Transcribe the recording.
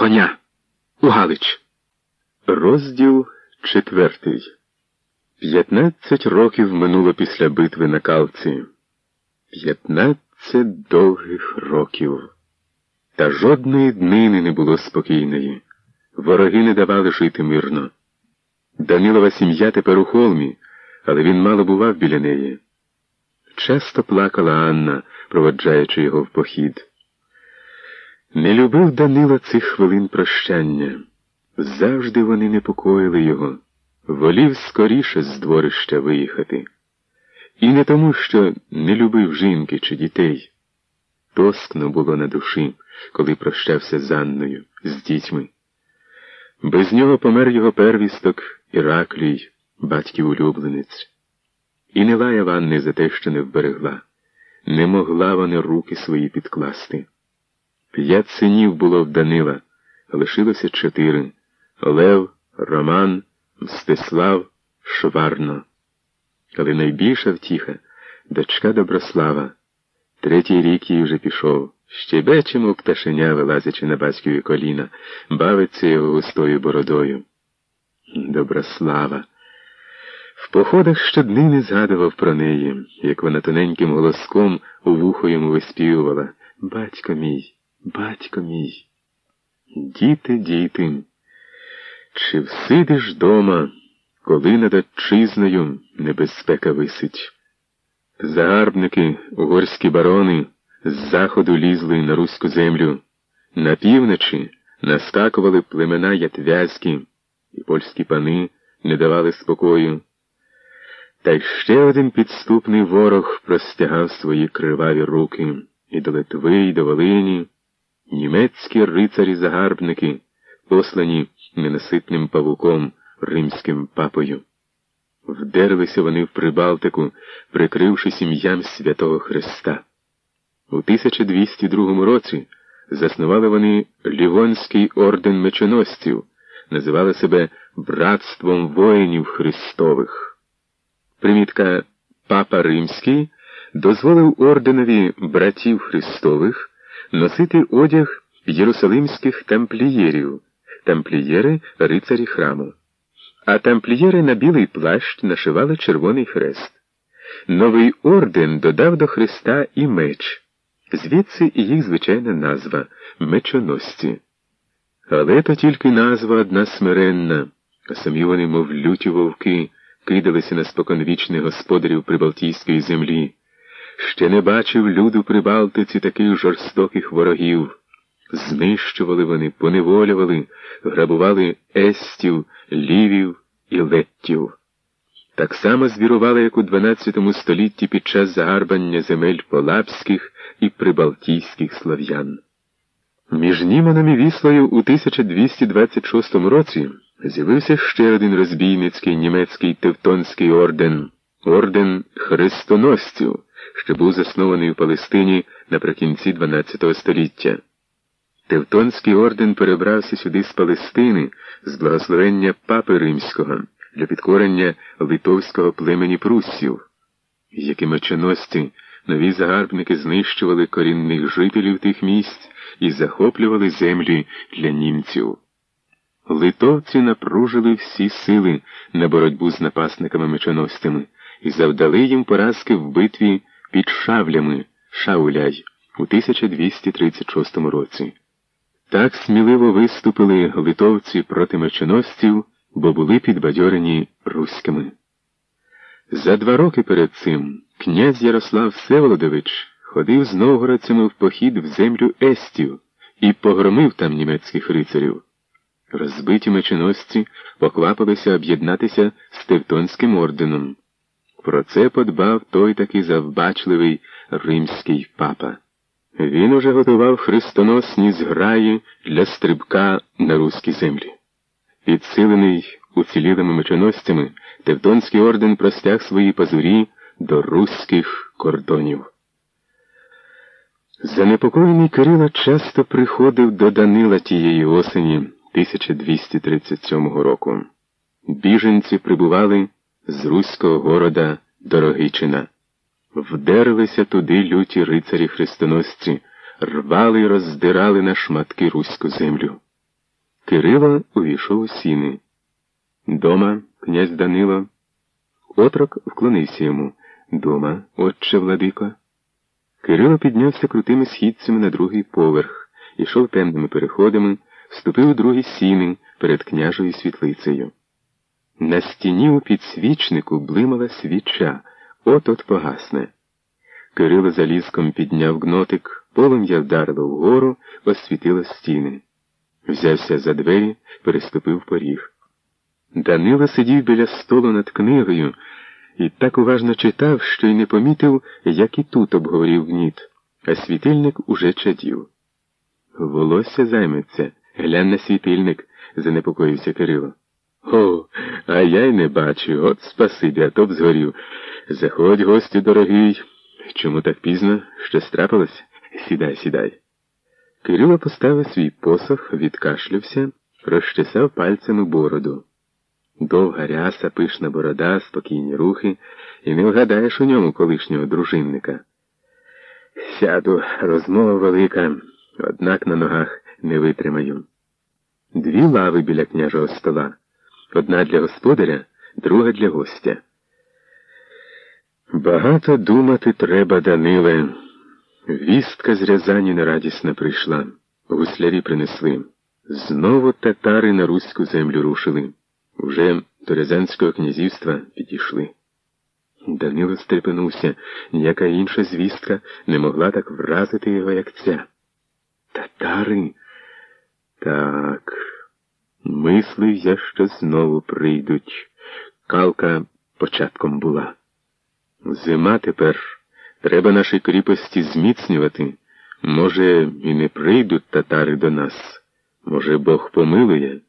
Коня! У Галич! Розділ четвертий. П'ятнадцять років минуло після битви на Калці. П'ятнадцять довгих років. Та жодної днини не було спокійної. Вороги не давали жити мирно. Данилова сім'я тепер у холмі, але він мало бував біля неї. Часто плакала Анна, проводжаючи його в похід. Не любив Данила цих хвилин прощання. Завжди вони непокоїли його, волів скоріше з дворища виїхати. І не тому, що не любив жінки чи дітей. Тоскно було на душі, коли прощався з Анною, з дітьми. Без нього помер його первісток Іраклій, батьків улюбленець. І не лаяв Анни за те, що не вберегла. Не могла вони руки свої підкласти. П'ять синів було в Данила, лишилося чотири Лев, Роман, Мстислав, Шварно. Але найбільша втіха дочка Доброслава. Третій рік їй вже пішов. Щебечемо пташеня, вилазячи на батькові коліна, бавиться його густою бородою. Доброслава. В походах щоднини згадував про неї, як вона тоненьким голоском у вухо йому виспівувала Батько мій, батько мій. Діти, діти, чи всидиш дома, коли над отчизною небезпека висить? Загарбники, угорські барони з заходу лізли на руську землю, на півночі наскакували племена ятвязькі, і польські пани не давали спокою. Та й ще один підступний ворог простягав свої криваві руки і до Литви, і до Волині, німецькі рицарі-загарбники, послані ненаситним павуком римським папою. Вдерлися вони в Прибалтику, прикривши сім'ям святого Христа. У 1202 році заснували вони Лівонський орден мечоносців, називали себе Братством воїнів Христових. Примітка Папа Римський дозволив орденові братів Христових носити одяг єрусалимських тамплієрів, тамплієри рицарі храму. А тамплієри на білий плащ нашивали червоний хрест. Новий орден додав до Христа і меч, звідси і їх звичайна назва мечоносці. Але то тільки назва одна смиренна, самі вони, мов люті вовки, кидалися на споконвічних господарів Прибалтійської землі. Ще не бачив люду Прибалтиці таких жорстоких ворогів. Знищували вони, поневолювали, грабували естів, лівів і леттів. Так само звірували, як у XII столітті під час загарбання земель полапських і прибалтійських слав'ян. Між Німаном і Віслою у 1226 році з'явився ще один розбійницький німецький Тевтонський орден орден хрестоносців, що був заснований у Палестині наприкінці XII століття. Тевтонський орден перебрався сюди з Палестини з благословення Папи Римського для підкорення литовського племені Пруссів, які мечоносці нові загарбники знищували корінних жителів тих місць і захоплювали землі для німців. Литовці напружили всі сили на боротьбу з напасниками мечоносцями і завдали їм поразки в битві під Шавлями Шауляй у 1236 році. Так сміливо виступили литовці проти мечоносців, бо були підбадьорені руськими. За два роки перед цим князь Ярослав Всеволодович ходив з новгородцями в похід в землю Естів і погромив там німецьких рицарів. Розбиті меченосці поквапилися об'єднатися з Тевтонським орденом. Про це подбав той такий завбачливий римський папа. Він уже готував хрестоносні зграї для стрибка на руські землі. Підсилений уцілілими мечоносцями, Тевтонський орден простяг свої пазурі до руських кордонів. Занепокоєний Кирило часто приходив до Данила тієї осені 1237 року. Біженці прибували з руського города Дорогичина. Вдерлися туди люті рицарі хрестоносці, рвали й роздирали на шматки руську землю. Кирило увійшов у сіни. Дома, князь Данило. Отрок вклонився йому. Дома, отче Владико. Кирило піднявся крутими східцями на другий поверх, ішов темними переходами, вступив у другі сіни перед княжою світлицею. На стіні у підсвічнику блимала свіча, от от погасне. Кирило залізком підняв гнотик, полум'я вдарило вгору, освітило стіни. Взявся за двері, переступив поріг. Данило сидів біля столу над книгою і так уважно читав, що й не помітив, як і тут обговорів гніт, а світильник уже чадів. Волосся займеться, глянь на світильник, занепокоївся Кирило. О, а я й не бачу, от спасибі, а то б згорів. Заходь, гостю дорогий. Чому так пізно? Що страпилось? Сідай, сідай. Кирило поставив свій посох, відкашлявся, розчесав пальцем у бороду. Довга ряса, пишна борода, спокійні рухи, і не вгадаєш у ньому колишнього дружинника. Сяду, розмова велика, однак на ногах не витримаю. Дві лави біля княжого стола. Одна для господаря, друга для гостя. Багато думати треба, Даниле. Вістка з Рязані нерадісна прийшла. Гуслярі принесли. Знову татари на руську землю рушили. Вже до Рязанського князівства підійшли. Данило стрепенувся, ніяка інша звістка не могла так вразити його, як ця. Татари. Так. Мислив я, що знову прийдуть. Калка початком була. Зима тепер. Треба наші кріпості зміцнювати. Може, і не прийдуть татари до нас. Може, Бог помилує.